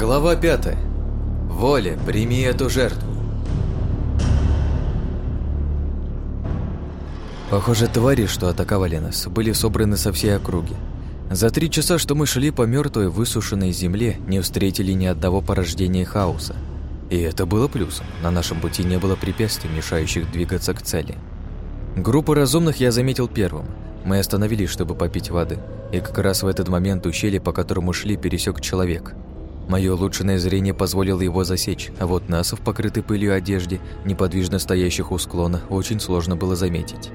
Глава 5. Воля, прими эту жертву. Похоже, твари, что атаковали нас, были собраны со всей округи. За три часа, что мы шли по мертвой высушенной земле, не встретили ни одного порождения хаоса. И это было плюсом. На нашем пути не было препятствий, мешающих двигаться к цели. Группу разумных я заметил первым. Мы остановились, чтобы попить воды, и как раз в этот момент ущелье, по которому шли, пересек человек – Мое улучшенное зрение позволило его засечь, а вот нас в покрытой пылью одежде, неподвижно стоящих у склона, очень сложно было заметить.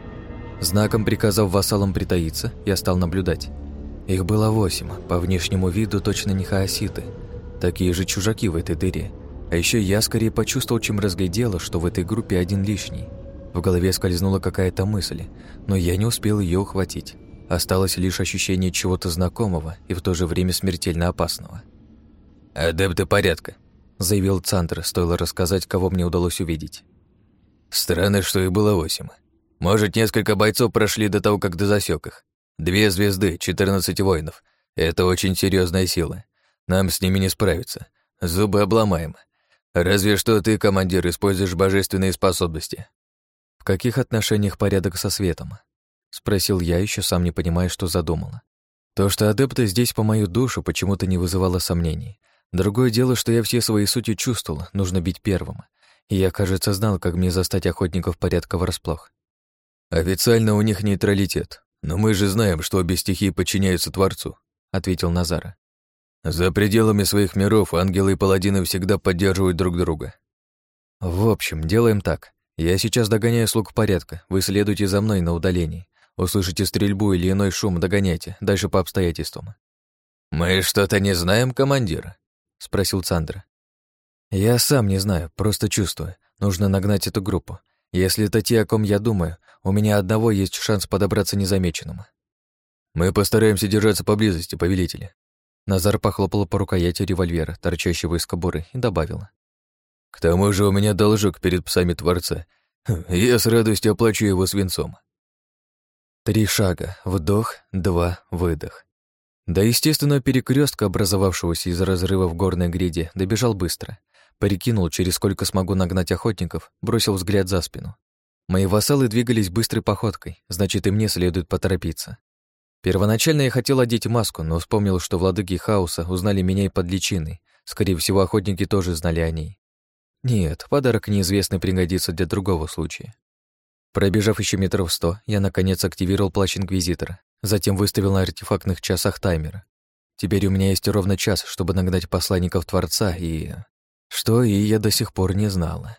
Знаком приказав вассалам притаиться, я стал наблюдать. Их было восемь, по внешнему виду точно не хаоситы. Такие же чужаки в этой дыре. А еще я скорее почувствовал, чем разглядела, что в этой группе один лишний. В голове скользнула какая-то мысль, но я не успел ее ухватить. Осталось лишь ощущение чего-то знакомого и в то же время смертельно опасного. «Адепты порядка», — заявил Цантр, стоило рассказать, кого мне удалось увидеть. «Странно, что их было восемь. Может, несколько бойцов прошли до того, как до засек их. Две звезды, четырнадцать воинов. Это очень серьезная сила. Нам с ними не справиться. Зубы обломаем. Разве что ты, командир, используешь божественные способности». «В каких отношениях порядок со светом?» — спросил я, еще сам не понимая, что задумала. То, что адепты здесь по мою душу, почему-то не вызывало сомнений — Другое дело, что я все свои сути чувствовал, нужно бить первым. И я, кажется, знал, как мне застать охотников порядка врасплох. «Официально у них нейтралитет, но мы же знаем, что обе стихии подчиняются Творцу», — ответил Назара. «За пределами своих миров ангелы и паладины всегда поддерживают друг друга». «В общем, делаем так. Я сейчас догоняю слуг порядка, вы следуйте за мной на удалении. Услышите стрельбу или иной шум, догоняйте, дальше по обстоятельствам». «Мы что-то не знаем, командир?» — спросил Цандра. «Я сам не знаю, просто чувствую. Нужно нагнать эту группу. Если это те, о ком я думаю, у меня одного есть шанс подобраться незамеченным». «Мы постараемся держаться поблизости, повелители». Назар похлопал по рукояти револьвера, торчащего из кобуры, и добавил. «К тому же у меня должок перед псами Творца. Я с радостью оплачу его свинцом». Три шага. Вдох, два, выдох. До естественного перекрестка, образовавшегося из разрыва в горной гряде, добежал быстро. Перекинул, через сколько смогу нагнать охотников, бросил взгляд за спину. Мои вассалы двигались быстрой походкой, значит, и мне следует поторопиться. Первоначально я хотел одеть маску, но вспомнил, что владыки хаоса узнали меня и под личиной. Скорее всего, охотники тоже знали о ней. Нет, подарок неизвестный пригодится для другого случая. Пробежав еще метров сто, я, наконец, активировал плащ Инквизитора, затем выставил на артефактных часах таймер. Теперь у меня есть ровно час, чтобы нагнать посланников Творца, и... Что и я до сих пор не знала.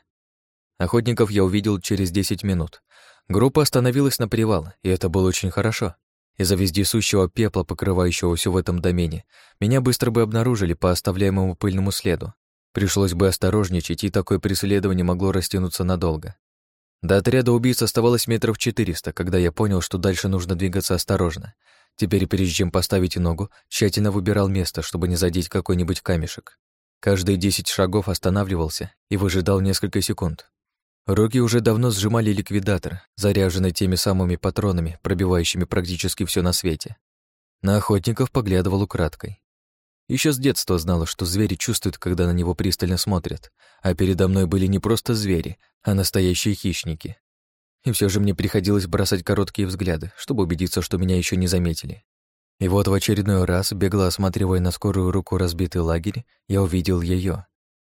Охотников я увидел через 10 минут. Группа остановилась на привал, и это было очень хорошо. Из-за вездесущего пепла, покрывающего все в этом домене, меня быстро бы обнаружили по оставляемому пыльному следу. Пришлось бы осторожничать, и такое преследование могло растянуться надолго. До отряда убийц оставалось метров четыреста, когда я понял, что дальше нужно двигаться осторожно. Теперь, прежде чем поставить ногу, тщательно выбирал место, чтобы не задеть какой-нибудь камешек. Каждые десять шагов останавливался и выжидал несколько секунд. Руки уже давно сжимали ликвидатор, заряженный теми самыми патронами, пробивающими практически все на свете. На охотников поглядывал украдкой. Еще с детства знала, что звери чувствуют, когда на него пристально смотрят, а передо мной были не просто звери, а настоящие хищники. И все же мне приходилось бросать короткие взгляды, чтобы убедиться, что меня еще не заметили. И вот в очередной раз, бегло осматривая на скорую руку разбитый лагерь, я увидел ее.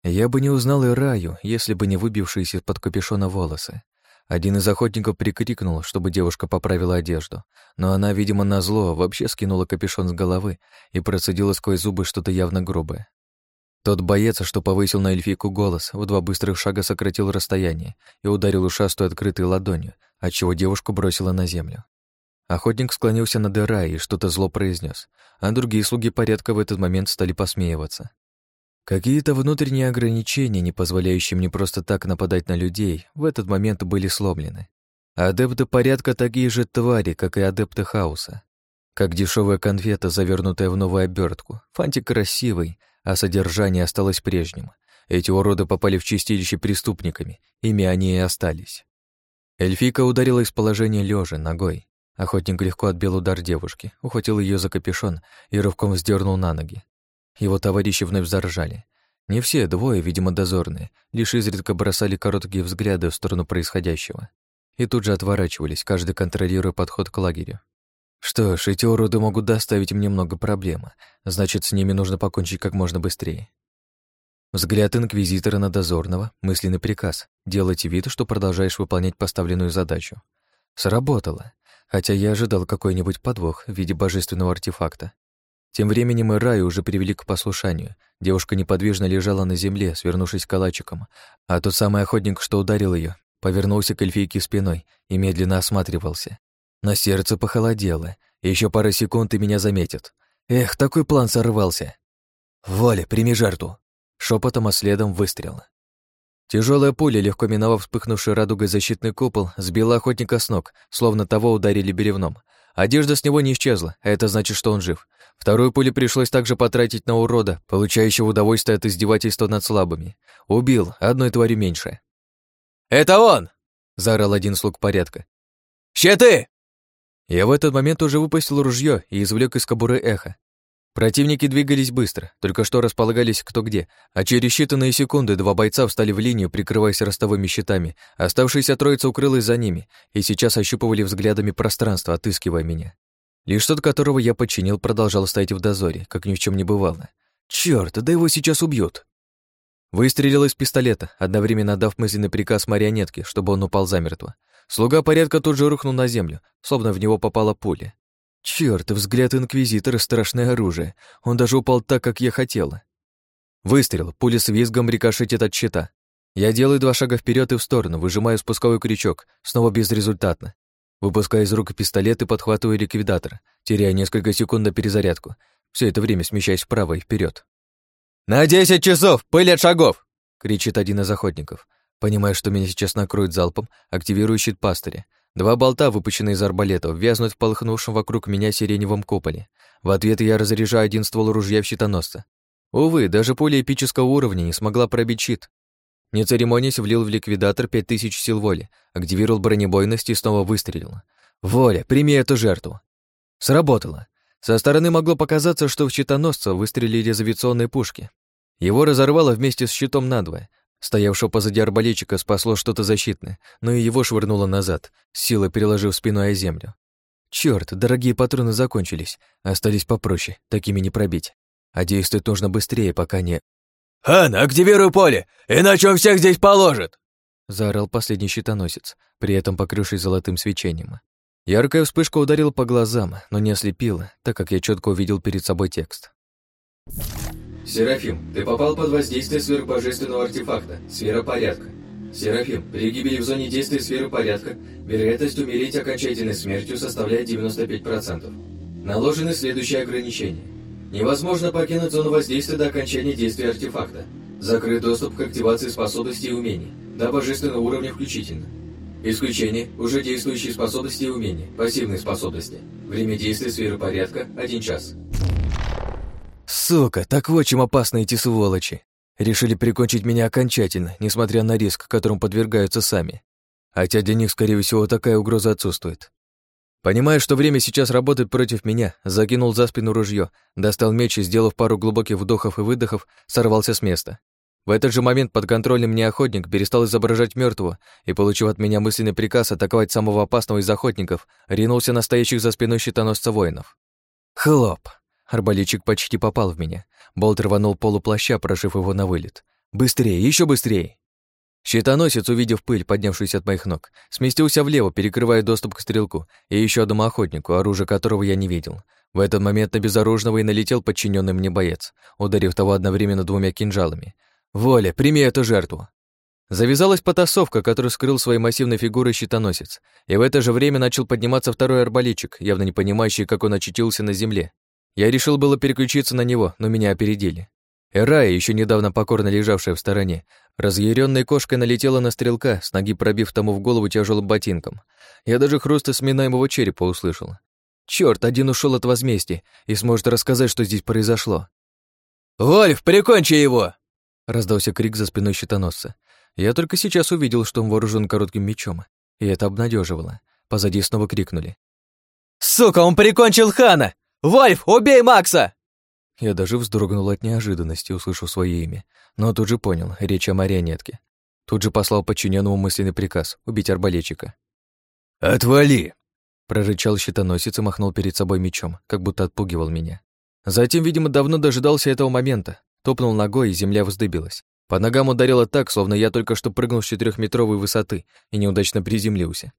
Я бы не узнал и Раю, если бы не выбившиеся из-под капюшона волосы. Один из охотников прикрикнул, чтобы девушка поправила одежду, но она, видимо, назло вообще скинула капюшон с головы и процедила сквозь зубы что-то явно грубое. Тот боец, что повысил на эльфийку голос, в два быстрых шага сократил расстояние и ударил ушастую открытой ладонью, отчего девушку бросила на землю. Охотник склонился над Эрай и что-то зло произнес, а другие слуги порядка в этот момент стали посмеиваться. Какие-то внутренние ограничения, не позволяющие мне просто так нападать на людей, в этот момент были сломлены. Адепты порядка такие же твари, как и адепты хаоса. Как дешевая конфета, завернутая в новую обертку. Фантик красивый, а содержание осталось прежним. Эти уроды попали в чистилище преступниками, ими они и остались. Эльфийка ударила из положения лежа ногой. Охотник легко отбил удар девушки, ухватил ее за капюшон и рывком вздернул на ноги. Его товарищи вновь заржали. Не все, двое, видимо, дозорные, лишь изредка бросали короткие взгляды в сторону происходящего. И тут же отворачивались, каждый контролируя подход к лагерю. Что ж, эти уроды могут доставить мне много проблем, значит, с ними нужно покончить как можно быстрее. Взгляд инквизитора на дозорного, мысленный приказ — делать вид, что продолжаешь выполнять поставленную задачу. Сработало, хотя я ожидал какой-нибудь подвох в виде божественного артефакта. Тем временем и Раю уже привели к послушанию. Девушка неподвижно лежала на земле, свернувшись калачиком, а тот самый охотник, что ударил ее, повернулся к эльфийке спиной и медленно осматривался. На сердце похолодело, еще пара секунд и меня заметят. Эх, такой план сорвался. «Воля, прими жертву!» Шепотом, а следом выстрел. Тяжелая пуля, легко миновав вспыхнувший радугой защитный купол, сбила охотника с ног, словно того ударили беревном. Одежда с него не исчезла, а это значит, что он жив. Вторую пулю пришлось также потратить на урода, получающего удовольствие от издевательства над слабыми. Убил, одной тварью меньше. «Это он!» — заорал один слуг порядка. «Щиты!» Я в этот момент уже выпустил ружье и извлек из кобуры эхо. Противники двигались быстро, только что располагались кто где, а через считанные секунды два бойца встали в линию, прикрываясь ростовыми щитами. Оставшаяся троица укрылась за ними и сейчас ощупывали взглядами пространство, отыскивая меня. Лишь тот, которого я подчинил, продолжал стоять в дозоре, как ни в чем не бывало. Черт, да его сейчас убьют! Выстрелил из пистолета, одновременно дав мысленный приказ марионетке, чтобы он упал замертво. Слуга порядка тут же рухнул на землю, словно в него попала пуля. Черт, взгляд инквизитора — страшное оружие. Он даже упал так, как я хотела. Выстрел, пуля с визгом рикошетит от щита. Я делаю два шага вперед и в сторону, выжимаю спусковой крючок, снова безрезультатно. Выпускаю из рук пистолет и подхватываю ликвидатор, теряя несколько секунд на перезарядку. Все это время смещаясь вправо и вперед. «На десять часов! Пыль от шагов!» — кричит один из охотников. Понимая, что меня сейчас накроют залпом, активирую щит пастыря. Два болта, выпущенные из арбалета, вязнут в полыхнувшем вокруг меня сиреневом куполе. В ответ я разряжаю один ствол ружья в щитоносца. Увы, даже пуля эпического уровня не смогла пробить щит. Не церемонясь, влил в ликвидатор пять тысяч сил воли, активировал бронебойность и снова выстрелил. «Воля, прими эту жертву!» Сработало. Со стороны могло показаться, что в щитоносца выстрелили из авиационной пушки. Его разорвало вместе с щитом надвое, Стоявшего позади арбалетчика спасло что-то защитное, но и его швырнуло назад, силой переложив спину о землю. Черт, дорогие патроны закончились, остались попроще, такими не пробить. А действовать нужно быстрее, пока не... «Хан, активируй поле, иначе он всех здесь положит!» Заорал последний щитоносец, при этом покрывшись золотым свечением. Яркая вспышка ударила по глазам, но не ослепила, так как я четко увидел перед собой текст. Серафим, ты попал под воздействие сверхбожественного артефакта, сфера порядка. Серафим, при гибели в зоне действия сферы порядка, вероятность умереть окончательной смертью составляет 95%. Наложены следующие ограничения. Невозможно покинуть зону воздействия до окончания действия артефакта. Закрыт доступ к активации способностей и умений, до божественного уровня включительно. Исключение – уже действующие способности и умения, пассивные способности. Время действия сферы порядка – 1 час. Сука, так вот чем опасны эти сволочи. Решили прикончить меня окончательно, несмотря на риск, которым подвергаются сами. Хотя для них, скорее всего, такая угроза отсутствует. Понимая, что время сейчас работает против меня, закинул за спину ружье, достал меч и, сделав пару глубоких вдохов и выдохов, сорвался с места. В этот же момент подконтрольный мне охотник перестал изображать мертвого и, получив от меня мысленный приказ атаковать самого опасного из охотников, ринулся на стоящих за спиной щитоносца воинов. Хлоп! Арбалетчик почти попал в меня. Болт рванул полуплаща, прошив его на вылет. «Быстрее, еще быстрее!» Щитоносец, увидев пыль, поднявшуюся от моих ног, сместился влево, перекрывая доступ к стрелку и еще одному охотнику, оружие которого я не видел. В этот момент на безоружного и налетел подчиненный мне боец, ударив того одновременно двумя кинжалами. «Воля, прими эту жертву!» Завязалась потасовка, которую скрыл своей массивной фигурой щитоносец, и в это же время начал подниматься второй арбалетчик, явно не понимающий, как он очутился на земле, я решил было переключиться на него, но меня опередили. Эрая, еще недавно покорно лежавшая в стороне, разъяренной кошкой налетела на стрелка, с ноги пробив тому в голову тяжелым ботинком. Я даже хруста сминаемого черепа услышал. Черт, один ушел от возмездия и сможет рассказать, что здесь произошло. «Вольф, прикончи его!» Раздался крик за спиной щитоносца. Я только сейчас увидел, что он вооружен коротким мечом, и это обнадеживало. Позади снова крикнули. «Сука, он прикончил хана! Вольф, убей Макса!» Я даже вздрогнул от неожиданности, услышав свое имя, но тут же понял, речь о марионетке. Тут же послал подчиненному мысленный приказ — убить арбалетчика. «Отвали!» — прорычал щитоносец и махнул перед собой мечом, как будто отпугивал меня. Затем, видимо, давно дожидался этого момента. Топнул ногой, и земля вздыбилась. По ногам ударило так, словно я только что прыгнул с четырехметровой высоты и неудачно приземлился.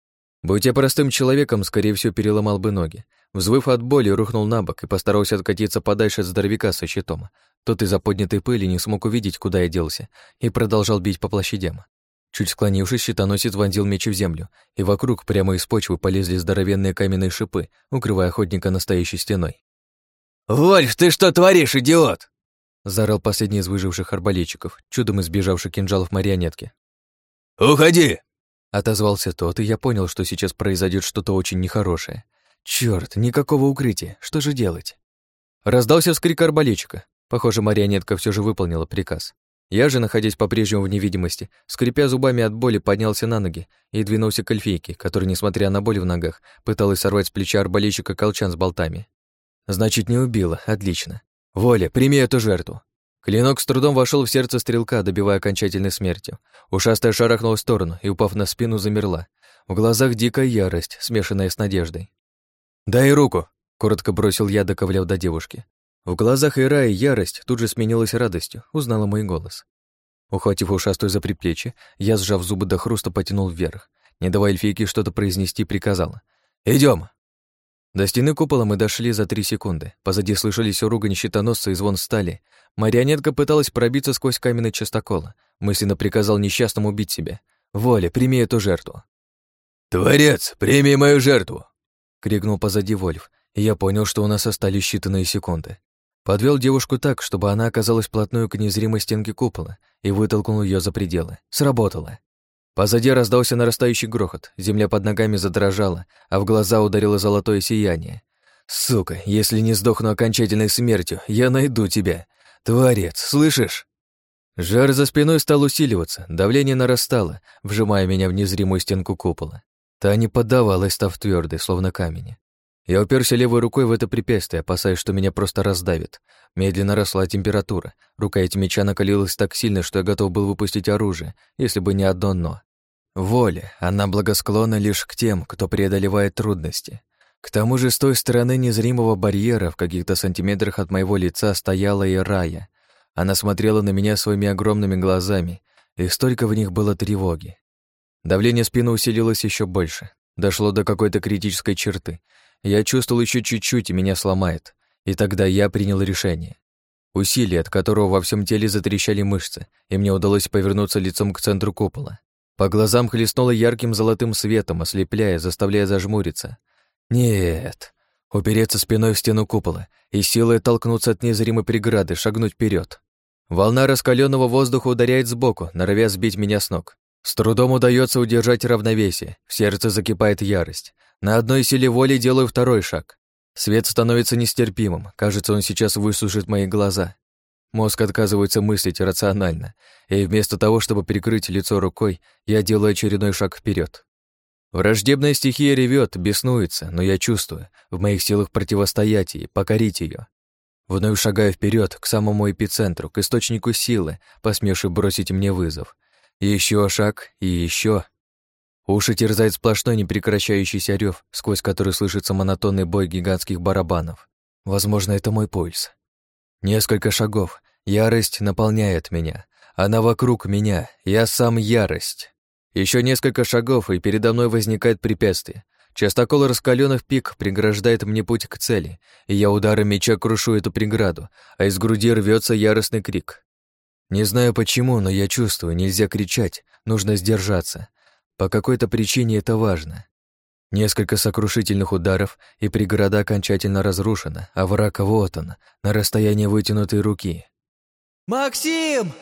Будь я простым человеком, скорее всего, переломал бы ноги. Взвыв от боли, рухнул на бок и постарался откатиться подальше от здоровяка со щитом. Тот из-за поднятой пыли не смог увидеть, куда я делся, и продолжал бить по площадям. Чуть склонившись, щитоносец вонзил меч в землю, и вокруг прямо из почвы полезли здоровенные каменные шипы, укрывая охотника настоящей стеной. «Вольф, ты что творишь, идиот?» заорал последний из выживших арбалетчиков, чудом избежавший кинжалов марионетки. «Уходи!» Отозвался тот, и я понял, что сейчас произойдет что-то очень нехорошее. Черт, никакого укрытия, что же делать? Раздался вскрик арбалетчика. Похоже, марионетка все же выполнила приказ. Я же, находясь по-прежнему в невидимости, скрипя зубами от боли, поднялся на ноги и двинулся к эльфийке, которая, несмотря на боль в ногах, пыталась сорвать с плеча арбалетчика колчан с болтами. Значит, не убила, отлично. Воля, прими эту жертву. Клинок с трудом вошел в сердце стрелка, добивая окончательной смертью. Ушастая шарахнула в сторону и, упав на спину, замерла. В глазах дикая ярость, смешанная с надеждой. «Дай руку!» — коротко бросил я, доковыляв до девушки. В глазах Ираи ярость тут же сменилась радостью, узнала мой голос. Ухватив ушастую за предплечье, я, сжав зубы до хруста, потянул вверх. Не давая эльфийке что-то произнести, приказала. Идем. До стены купола мы дошли за три секунды. Позади слышались ругань щитоносца и звон стали. Марионетка пыталась пробиться сквозь каменный частокол. Мысленно приказал несчастному убить себя. «Воля, прими эту жертву». «Творец, прими мою жертву!» — крикнул позади Вольф, и я понял, что у нас остались считанные секунды. Подвел девушку так, чтобы она оказалась плотной к незримой стенке купола, и вытолкнул ее за пределы. Сработало. Позади раздался нарастающий грохот, земля под ногами задрожала, а в глаза ударило золотое сияние. «Сука, если не сдохну окончательной смертью, я найду тебя. Творец, слышишь?» Жар за спиной стал усиливаться, давление нарастало, вжимая меня в незримую стенку купола. Та не поддавалась, став твердой, словно камень. Я уперся левой рукой в это препятствие, опасаясь, что меня просто раздавит. Медленно росла температура. Рукоять меча накалилась так сильно, что я готов был выпустить оружие, если бы не одно «но». Воля, она благосклонна лишь к тем, кто преодолевает трудности. К тому же с той стороны незримого барьера в каких-то сантиметрах от моего лица стояла и Рая. Она смотрела на меня своими огромными глазами, и столько в них было тревоги. Давление спины усилилось еще больше. Дошло до какой-то критической черты. Я чувствовал еще чуть-чуть, и меня сломает. И тогда я принял решение. Усилие, от которого во всем теле затрещали мышцы, и мне удалось повернуться лицом к центру купола. По глазам хлестнуло ярким золотым светом, ослепляя, заставляя зажмуриться. Нет, упереться спиной в стену купола и силой толкнуться от незримой преграды, шагнуть вперед. Волна раскаленного воздуха ударяет сбоку, норовя сбить меня с ног. С трудом удается удержать равновесие, в сердце закипает ярость. На одной силе воли делаю второй шаг. Свет становится нестерпимым, кажется, он сейчас высушит мои глаза. Мозг отказывается мыслить рационально, и вместо того, чтобы прикрыть лицо рукой, я делаю очередной шаг вперед. Враждебная стихия ревет, беснуется, но я чувствую, в моих силах противостоять ей, покорить ее. Вновь шагаю вперед к самому эпицентру, к источнику силы, посмевший бросить мне вызов. Еще шаг и еще. Уши терзает сплошной непрекращающийся рев, сквозь который слышится монотонный бой гигантских барабанов. Возможно, это мой пульс. Несколько шагов. Ярость наполняет меня. Она вокруг меня. Я сам ярость. Еще несколько шагов, и передо мной возникает препятствие. Частокол раскаленных пик преграждает мне путь к цели, и я ударом меча крушу эту преграду, а из груди рвется яростный крик. Не знаю почему, но я чувствую, нельзя кричать, нужно сдержаться. По какой-то причине это важно. Несколько сокрушительных ударов, и преграда окончательно разрушена, а враг вот он, на расстоянии вытянутой руки. «Максим!»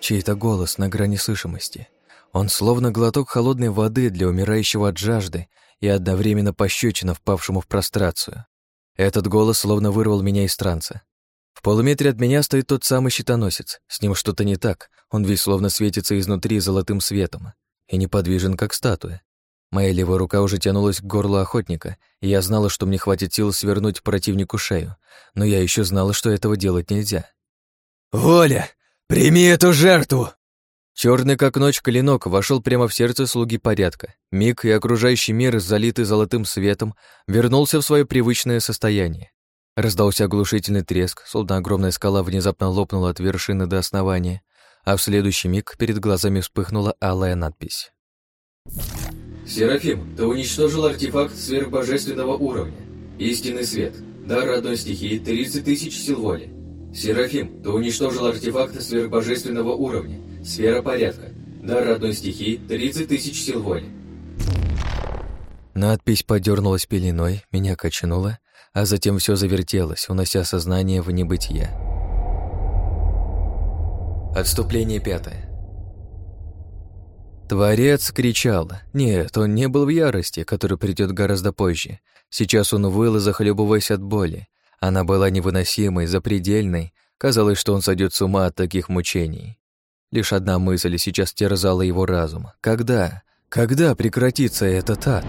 Чей-то голос на грани слышимости. Он словно глоток холодной воды для умирающего от жажды и одновременно пощечина впавшему в прострацию. Этот голос словно вырвал меня из транса. В полуметре от меня стоит тот самый щитоносец. С ним что-то не так, он весь словно светится изнутри золотым светом и неподвижен, как статуя. Моя левая рука уже тянулась к горлу охотника, и я знала, что мне хватит сил свернуть противнику шею, но я еще знала, что этого делать нельзя. «Воля, прими эту жертву!» Черный как ночь клинок вошел прямо в сердце слуги порядка. Миг и окружающий мир, залитый золотым светом, вернулся в свое привычное состояние. Раздался оглушительный треск, словно огромная скала внезапно лопнула от вершины до основания, а в следующий миг перед глазами вспыхнула алая надпись. «Серафим, ты уничтожил артефакт сверхбожественного уровня. Истинный свет. Дар одной стихии 30 тысяч сил воли. Серафим, ты уничтожил артефакт сверхбожественного уровня. Сфера порядка. Дар одной стихии 30 тысяч сил воли. Надпись подернулась пеленой, меня качнуло, а затем все завертелось, унося сознание в небытие. Отступление пятое. Творец кричал. Нет, он не был в ярости, который придет гораздо позже. Сейчас он выл, захлебываясь от боли. Она была невыносимой, запредельной. Казалось, что он сойдет с ума от таких мучений. Лишь одна мысль сейчас терзала его разум. Когда? Когда прекратится этот ад?